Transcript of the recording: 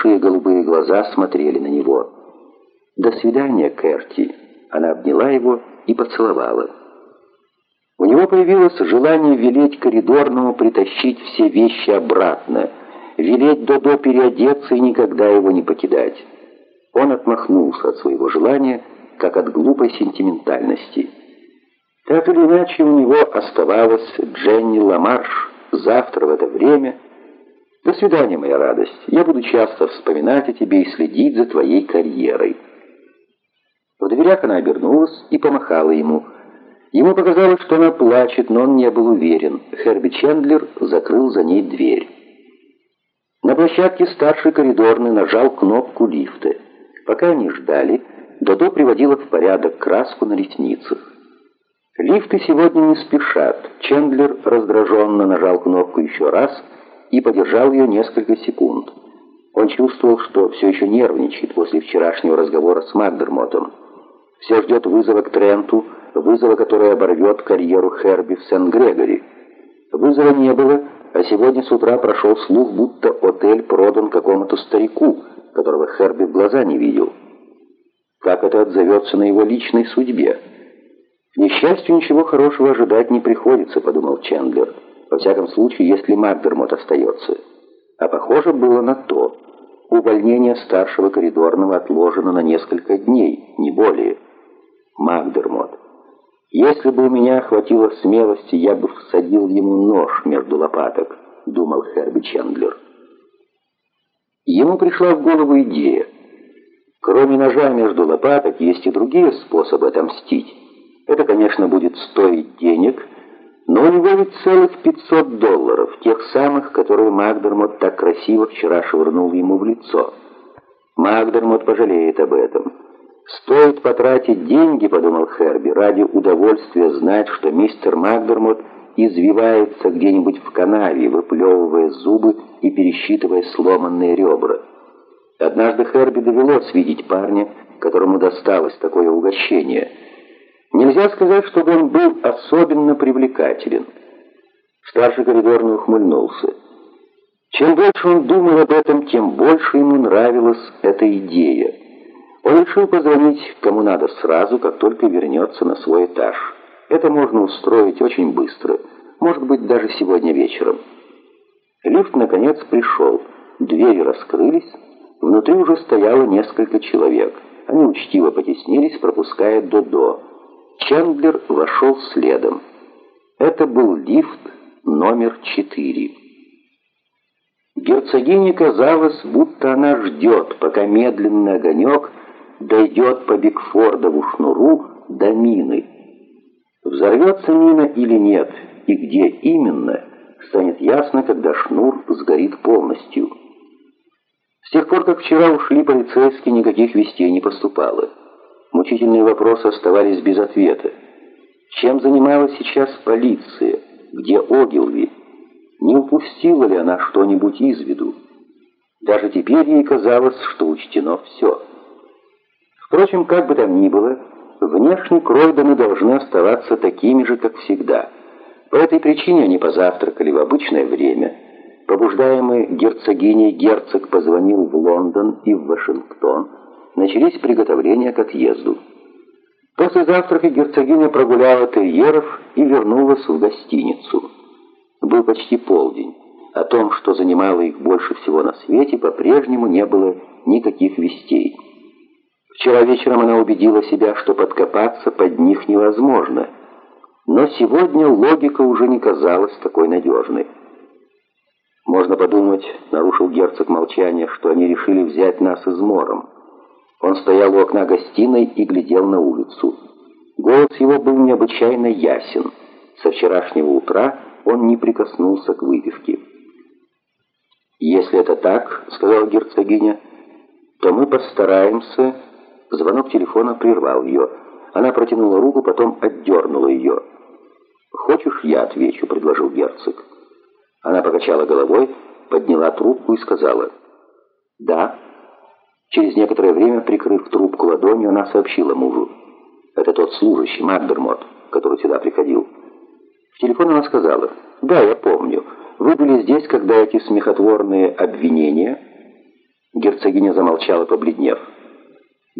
большие голубые глаза смотрели на него. «До свидания, Керти!» Она обняла его и поцеловала. У него появилось желание велеть коридорному притащить все вещи обратно, велеть Додо переодеться и никогда его не покидать. Он отмахнулся от своего желания, как от глупой сентиментальности. Так или иначе, у него оставалась Дженни Ламарш завтра в это время. До свидания, моя радость. Я буду часто вспоминать о тебе и следить за твоей карьерой. В дверях она обернулась и помахала ему. Ему показалось, что она плачет, но он не был уверен. Херби Чендлер закрыл за ней дверь. На площадке старший коридорный нажал кнопку лифта. Пока они ждали, Додо приводила в порядок краску на ресницах. Лифты сегодня не спешат. Чендлер раздраженно нажал кнопку еще раз и подержал ее несколько секунд. Он чувствовал, что все еще нервничает после вчерашнего разговора с Макдермотом. Все ждет вызова к Тренту, вызова, который оборвет карьеру Херби в Сент-Грегори. Вызова не было, а сегодня с утра прошел слух, будто отель продан какому-то старику, которого Херби в глаза не видел. Как это отзовется на его личной судьбе? К несчастью, ничего хорошего ожидать не приходится, подумал Чендлер. Всяком случае, если Макдермот остается. А похоже было на то. Увольнение старшего коридорного отложено на несколько дней, не более. Макдермот. Если бы у меня хватило смелости, я бы всадил ему нож между лопаток, думал Херби Чендлер. Ему пришла в голову идея. Кроме ножа между лопаток, есть и другие способы отомстить. Это, конечно, будет стоить денег, но у него ведь целых 500 долларов, тех самых, которые Макдермот так красиво вчера швырнул ему в лицо. Макдермот пожалеет об этом. «Стоит потратить деньги, — подумал Херби, — ради удовольствия знать, что мистер Макдермот извивается где-нибудь в канаве, выплевывая зубы и пересчитывая сломанные ребра. Однажды Херби довелось видеть парня, которому досталось такое угощение. Нельзя сказать, чтобы он был особенно привлекателен. Старший коридорный ухмыльнулся. Чем больше он думал об этом, тем больше ему нравилась эта идея. Он решил позвонить кому надо сразу, как только вернется на свой этаж. Это можно устроить очень быстро, может быть, даже сегодня вечером. Лифт, наконец, пришел. Двери раскрылись. Внутри уже стояло несколько человек. Они учтиво потеснились, пропуская Додо. Чендлер вошел следом. Это был лифт номер четыре. Герцогине казалось, будто она ждет, пока медленный огонек дойдет по Бигфордову шнуру до мины. Взорвется мина или нет, и где именно, станет ясно, когда шнур сгорит полностью. С тех пор, как вчера ушли полицейские, никаких вестей не поступало. Мучительные вопросы оставались без ответа. Чем занималась сейчас полиция? Где Огилви? Не упустила ли она что-нибудь из виду? Даже теперь ей казалось, что учтено все. Впрочем, как бы там ни было, внешне Кройдены должны оставаться такими же, как всегда. По этой причине они позавтракали в обычное время. Побуждаемый герцогиней герцог позвонил в Лондон и в Вашингтон. Начались приготовления к отъезду. После завтрака герцогиня прогуляла терьеров и вернулась в гостиницу. Был почти полдень. О том, что занимало их больше всего на свете, по-прежнему не было никаких вестей. Вчера вечером она убедила себя, что подкопаться под них невозможно. Но сегодня логика уже не казалась такой надежной. «Можно подумать», — нарушил герцог молчание, «что они решили взять нас измором». Он стоял у окна гостиной и глядел на улицу. Голос его был необычайно ясен. Со вчерашнего утра он не прикоснулся к выпивке. «Если это так, — сказала герцогиня, — то мы постараемся...» Звонок телефона прервал ее. Она протянула руку, потом отдернула ее. «Хочешь, я отвечу?» — предложил герцог. Она покачала головой, подняла трубку и сказала «Да». Через некоторое время, прикрыв трубку ладонью, она сообщила мужу. «Это тот служащий, Макдермот, который сюда приходил». В телефон она сказала «Да, я помню. Вы были здесь, когда эти смехотворные обвинения...» Герцогиня замолчала, побледнев.